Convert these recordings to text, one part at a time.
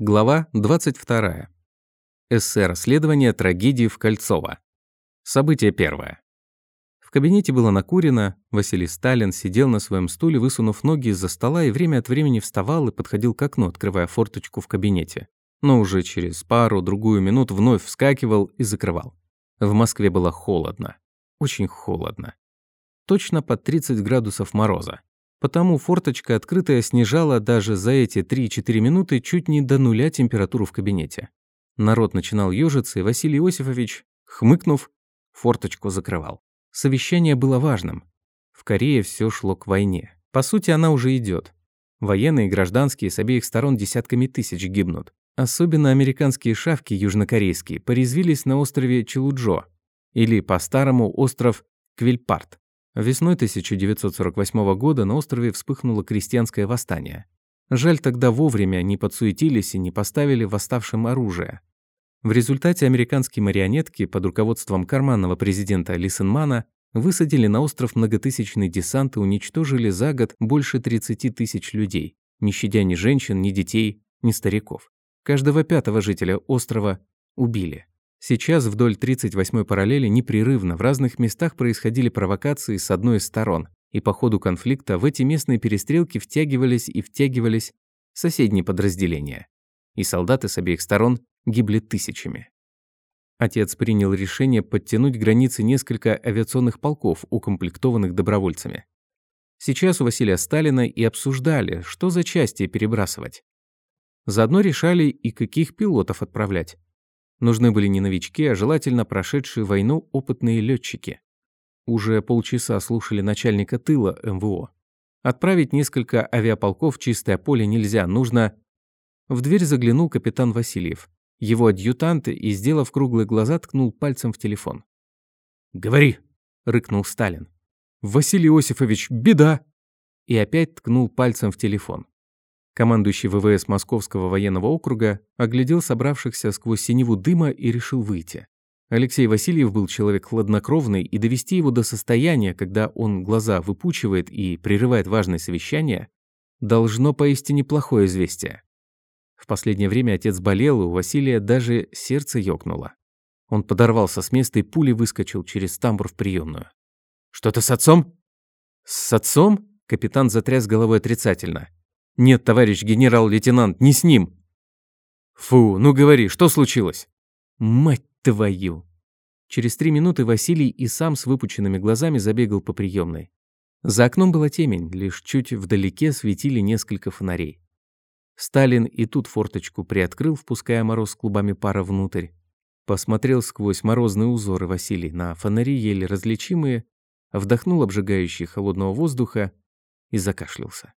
Глава 22. Эссе расследования трагедии в Кольцово. Событие первое. В кабинете было накурено, Василий Сталин сидел на своем стуле, высунув ноги из-за стола и время от времени вставал и подходил к окну, открывая форточку в кабинете. Но уже через пару-другую минут вновь вскакивал и закрывал. В Москве было холодно. Очень холодно. Точно под 30 градусов мороза. Потому форточка открытая снижала даже за эти 3-4 минуты чуть не до нуля температуру в кабинете. Народ начинал ежиться, и Василий Иосифович, хмыкнув, форточку закрывал. Совещание было важным. В Корее все шло к войне. По сути, она уже идет. Военные и гражданские с обеих сторон десятками тысяч гибнут. Особенно американские шавки южнокорейские порезвились на острове Чилуджо, или по-старому остров Квильпарт. Весной 1948 года на острове вспыхнуло крестьянское восстание. Жаль, тогда вовремя не подсуетились и не поставили восставшим оружие. В результате американские марионетки под руководством карманного президента Лисенмана высадили на остров многотысячный десант и уничтожили за год больше 30 тысяч людей, не щадя ни женщин, ни детей, ни стариков. Каждого пятого жителя острова убили. Сейчас вдоль 38-й параллели непрерывно в разных местах происходили провокации с одной из сторон, и по ходу конфликта в эти местные перестрелки втягивались и втягивались соседние подразделения. И солдаты с обеих сторон гибли тысячами. Отец принял решение подтянуть границы несколько авиационных полков, укомплектованных добровольцами. Сейчас у Василия Сталина и обсуждали, что за части перебрасывать. Заодно решали и каких пилотов отправлять. Нужны были не новички, а желательно прошедшие войну опытные летчики. Уже полчаса слушали начальника тыла МВО. Отправить несколько авиаполков в чистое поле нельзя, нужно... В дверь заглянул капитан Васильев. Его адъютант и, сделав круглые глаза, ткнул пальцем в телефон. «Говори!» — рыкнул Сталин. «Василий Иосифович, беда!» И опять ткнул пальцем в телефон. Командующий ВВС Московского военного округа оглядел собравшихся сквозь синеву дыма и решил выйти. Алексей Васильев был человек хладнокровный, и довести его до состояния, когда он глаза выпучивает и прерывает важное совещание, должно поистине плохое известие. В последнее время отец болел, у Василия даже сердце ёкнуло. Он подорвался с места и пулей выскочил через тамбур в приемную. «Что-то с отцом?» «С отцом?» — капитан затряс головой отрицательно. «Нет, товарищ генерал-лейтенант, не с ним!» «Фу, ну говори, что случилось?» «Мать твою!» Через три минуты Василий и сам с выпученными глазами забегал по приемной. За окном была темень, лишь чуть вдалеке светили несколько фонарей. Сталин и тут форточку приоткрыл, впуская мороз клубами пара внутрь. Посмотрел сквозь морозные узоры Василий на фонари, еле различимые, вдохнул обжигающий холодного воздуха и закашлялся.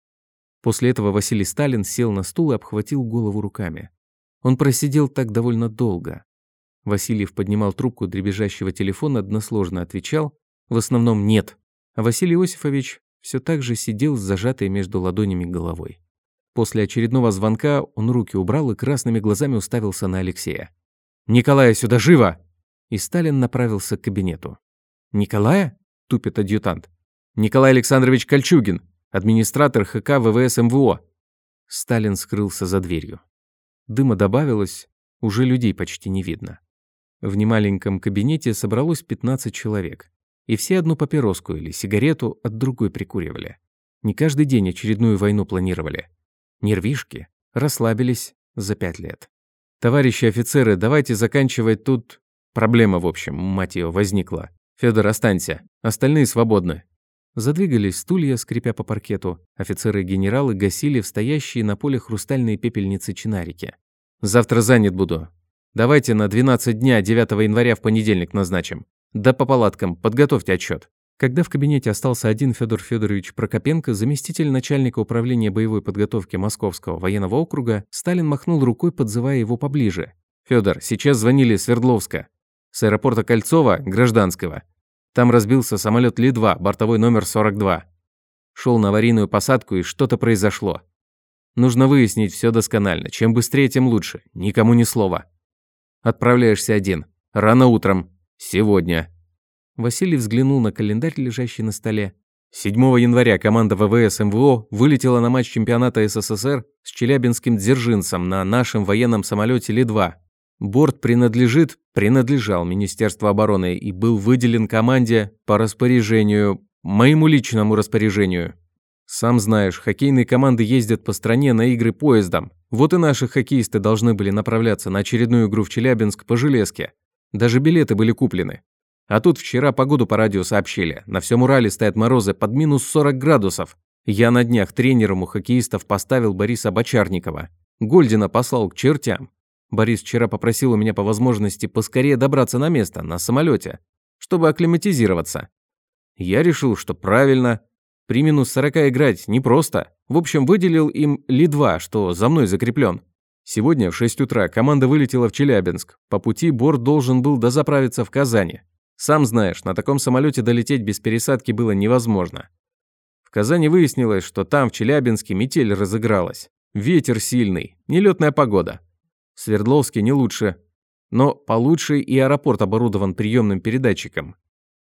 После этого Василий Сталин сел на стул и обхватил голову руками. Он просидел так довольно долго. Васильев поднимал трубку дребезжащего телефона, односложно отвечал, в основном «нет», а Василий Иосифович все так же сидел с зажатой между ладонями головой. После очередного звонка он руки убрал и красными глазами уставился на Алексея. «Николая, сюда живо!» И Сталин направился к кабинету. «Николая?» – тупит адъютант. «Николай Александрович Кольчугин, администратор ХК ВВС МВО. Сталин скрылся за дверью. Дыма добавилось, уже людей почти не видно. В немаленьком кабинете собралось 15 человек. И все одну папироску или сигарету от другой прикуривали. Не каждый день очередную войну планировали. Нервишки расслабились за пять лет. Товарищи офицеры, давайте заканчивать тут... Проблема, в общем, мать ее, возникла. Федор, останься. Остальные свободны. Задвигались стулья, скрипя по паркету. Офицеры и генералы гасили в стоящие на поле хрустальные пепельницы чинарики. «Завтра занят буду. Давайте на 12 дня 9 января в понедельник назначим. Да по палаткам, подготовьте отчет. Когда в кабинете остался один Федор Федорович Прокопенко, заместитель начальника управления боевой подготовки Московского военного округа, Сталин махнул рукой, подзывая его поближе. Федор, сейчас звонили Свердловска. С аэропорта Кольцова, гражданского. Там разбился самолет Ли-2, бортовой номер 42. Шел на аварийную посадку, и что-то произошло. Нужно выяснить все досконально. Чем быстрее, тем лучше. Никому ни слова. Отправляешься один. Рано утром. Сегодня. Василий взглянул на календарь, лежащий на столе. 7 января команда ВВС МВО вылетела на матч чемпионата СССР с челябинским Дзержинцем на нашем военном самолете Ли-2. Борт принадлежит, принадлежал Министерству обороны и был выделен команде по распоряжению, моему личному распоряжению. Сам знаешь, хоккейные команды ездят по стране на игры поездом. Вот и наши хоккеисты должны были направляться на очередную игру в Челябинск по железке. Даже билеты были куплены. А тут вчера погоду по радио сообщили. На всем Урале стоят морозы под минус 40 градусов. Я на днях тренером у хоккеистов поставил Бориса Бочарникова. Гольдина послал к чертям. Борис вчера попросил у меня по возможности поскорее добраться на место, на самолете, чтобы акклиматизироваться. Я решил, что правильно. При минус 40 играть непросто. В общем, выделил им Ли-2, что за мной закреплен. Сегодня в 6 утра команда вылетела в Челябинск. По пути борт должен был дозаправиться в Казани. Сам знаешь, на таком самолете долететь без пересадки было невозможно. В Казани выяснилось, что там, в Челябинске, метель разыгралась. Ветер сильный, нелетная погода. В Свердловске не лучше. Но получше и аэропорт оборудован приемным передатчиком.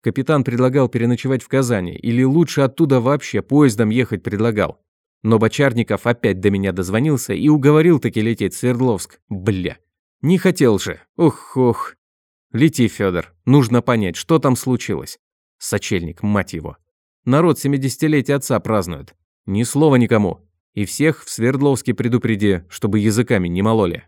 Капитан предлагал переночевать в Казани, или лучше оттуда вообще поездом ехать предлагал. Но Бочарников опять до меня дозвонился и уговорил таки лететь в Свердловск. Бля. Не хотел же. Ох-ох. Лети, Федор. Нужно понять, что там случилось. Сочельник, мать его. Народ 70-летие отца празднует. Ни слова никому. И всех в Свердловске предупреди, чтобы языками не мололи.